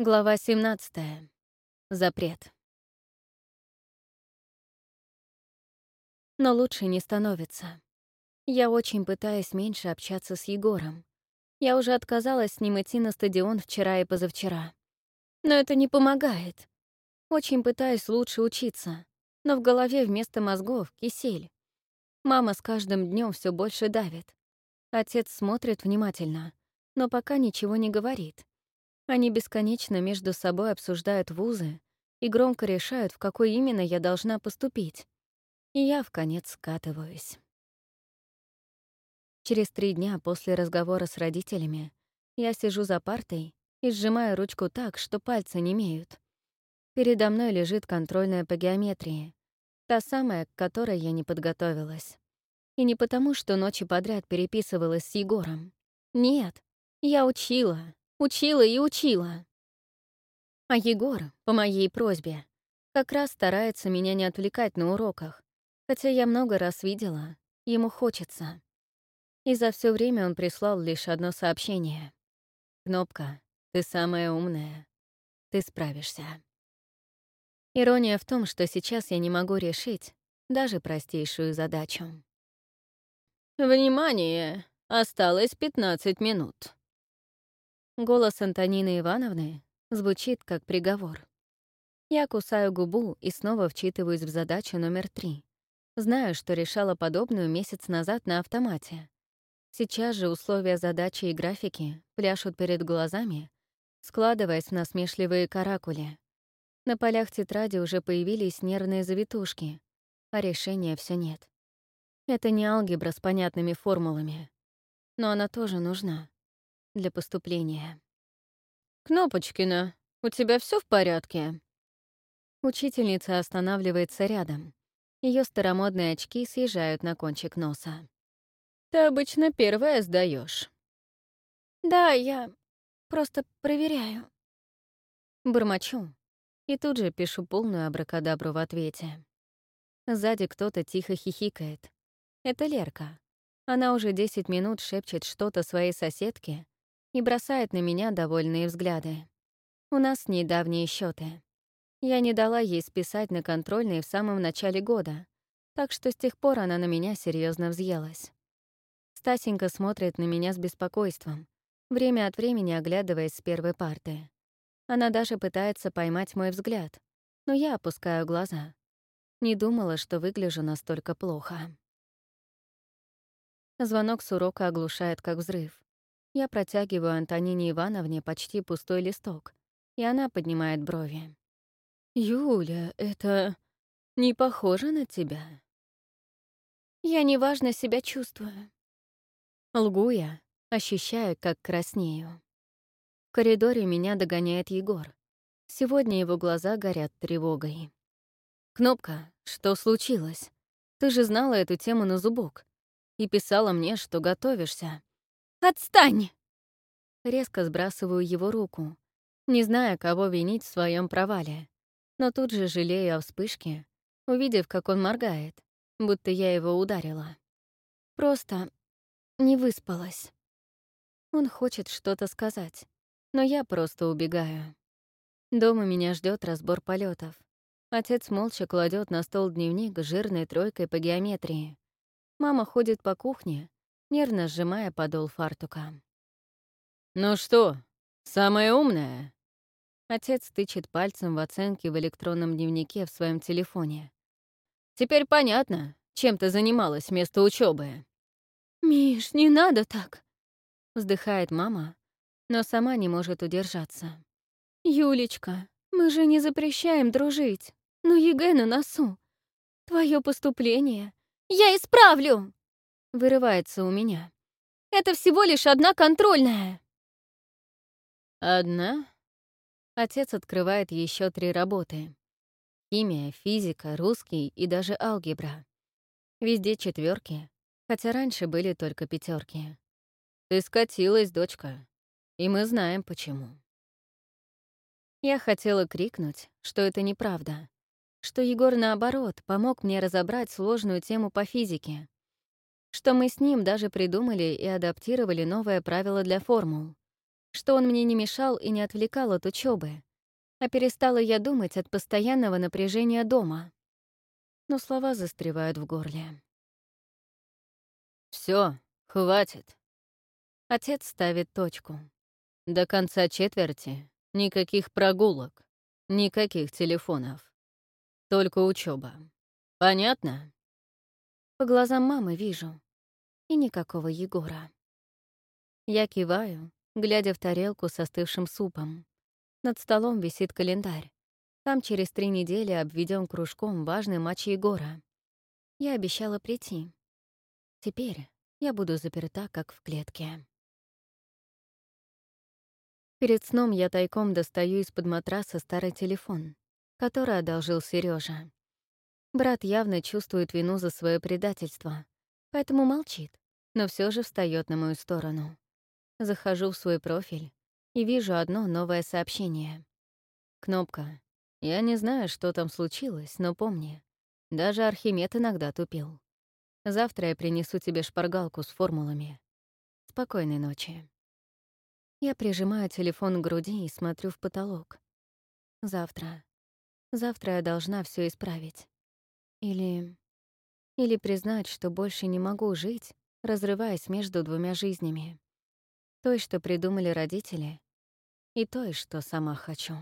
Глава 17. Запрет. Но лучше не становится. Я очень пытаюсь меньше общаться с Егором. Я уже отказалась с ним идти на стадион вчера и позавчера. Но это не помогает. Очень пытаюсь лучше учиться, но в голове вместо мозгов — кисель. Мама с каждым днем все больше давит. Отец смотрит внимательно, но пока ничего не говорит. Они бесконечно между собой обсуждают вузы и громко решают, в какой именно я должна поступить. И я, в конец, скатываюсь. Через три дня после разговора с родителями я сижу за партой и сжимаю ручку так, что пальцы немеют. Передо мной лежит контрольная по геометрии, та самая, к которой я не подготовилась. И не потому, что ночи подряд переписывалась с Егором. Нет, я учила, Учила и учила. А Егор, по моей просьбе, как раз старается меня не отвлекать на уроках, хотя я много раз видела, ему хочется. И за все время он прислал лишь одно сообщение. «Кнопка, ты самая умная. Ты справишься». Ирония в том, что сейчас я не могу решить даже простейшую задачу. «Внимание! Осталось 15 минут». Голос Антонины Ивановны звучит как приговор. Я кусаю губу и снова вчитываюсь в задачу номер три. Знаю, что решала подобную месяц назад на автомате. Сейчас же условия задачи и графики пляшут перед глазами, складываясь в насмешливые каракули. На полях тетради уже появились нервные завитушки, а решения все нет. Это не алгебра с понятными формулами, но она тоже нужна для поступления. «Кнопочкина, у тебя все в порядке?» Учительница останавливается рядом. Ее старомодные очки съезжают на кончик носа. «Ты обычно первая сдаешь. «Да, я просто проверяю». Бормочу. И тут же пишу полную абракадабру в ответе. Сзади кто-то тихо хихикает. Это Лерка. Она уже 10 минут шепчет что-то своей соседке, и бросает на меня довольные взгляды. У нас с ней давние счеты. Я не дала ей списать на контрольные в самом начале года, так что с тех пор она на меня серьезно взъелась. Стасенька смотрит на меня с беспокойством, время от времени оглядываясь с первой парты. Она даже пытается поймать мой взгляд, но я опускаю глаза. Не думала, что выгляжу настолько плохо. Звонок с урока оглушает, как взрыв. Я протягиваю Антонине Ивановне почти пустой листок, и она поднимает брови. «Юля, это не похоже на тебя?» «Я неважно себя чувствую». Лгу я, ощущая, как краснею. В коридоре меня догоняет Егор. Сегодня его глаза горят тревогой. «Кнопка, что случилось? Ты же знала эту тему на зубок и писала мне, что готовишься». Отстань!» Резко сбрасываю его руку, не зная, кого винить в своем провале. Но тут же жалею о вспышке, увидев, как он моргает, будто я его ударила. Просто не выспалась. Он хочет что-то сказать, но я просто убегаю. Дома меня ждет разбор полетов. Отец молча кладет на стол дневник с жирной тройкой по геометрии. Мама ходит по кухне, нервно сжимая подол фартука. «Ну что, самая умная?» Отец тычет пальцем в оценки в электронном дневнике в своем телефоне. «Теперь понятно, чем ты занималась вместо учебы. «Миш, не надо так!» Вздыхает мама, но сама не может удержаться. «Юлечка, мы же не запрещаем дружить, но ЕГЭ на носу. Твое поступление я исправлю!» Вырывается у меня. «Это всего лишь одна контрольная!» «Одна?» Отец открывает еще три работы. Химия, физика, русский и даже алгебра. Везде четверки, хотя раньше были только пятерки. Ты скатилась, дочка, и мы знаем почему. Я хотела крикнуть, что это неправда, что Егор, наоборот, помог мне разобрать сложную тему по физике, что мы с ним даже придумали и адаптировали новое правило для формул. что он мне не мешал и не отвлекал от учебы, а перестала я думать от постоянного напряжения дома. Но слова застревают в горле. Все, хватит. Отец ставит точку. До конца четверти никаких прогулок, никаких телефонов. Только учеба. Понятно? По глазам мамы вижу. И никакого Егора. Я киваю, глядя в тарелку с остывшим супом. Над столом висит календарь. Там через три недели обведен кружком важный матч Егора. Я обещала прийти. Теперь я буду заперта, как в клетке. Перед сном я тайком достаю из-под матраса старый телефон, который одолжил Сережа. Брат явно чувствует вину за свое предательство, поэтому молчит, но все же встает на мою сторону. Захожу в свой профиль и вижу одно новое сообщение. Кнопка. Я не знаю, что там случилось, но помни, даже Архимед иногда тупил. Завтра я принесу тебе шпаргалку с формулами. Спокойной ночи. Я прижимаю телефон к груди и смотрю в потолок. Завтра. Завтра я должна все исправить. Или... Или признать, что больше не могу жить, разрываясь между двумя жизнями. Той, что придумали родители, и той, что сама хочу.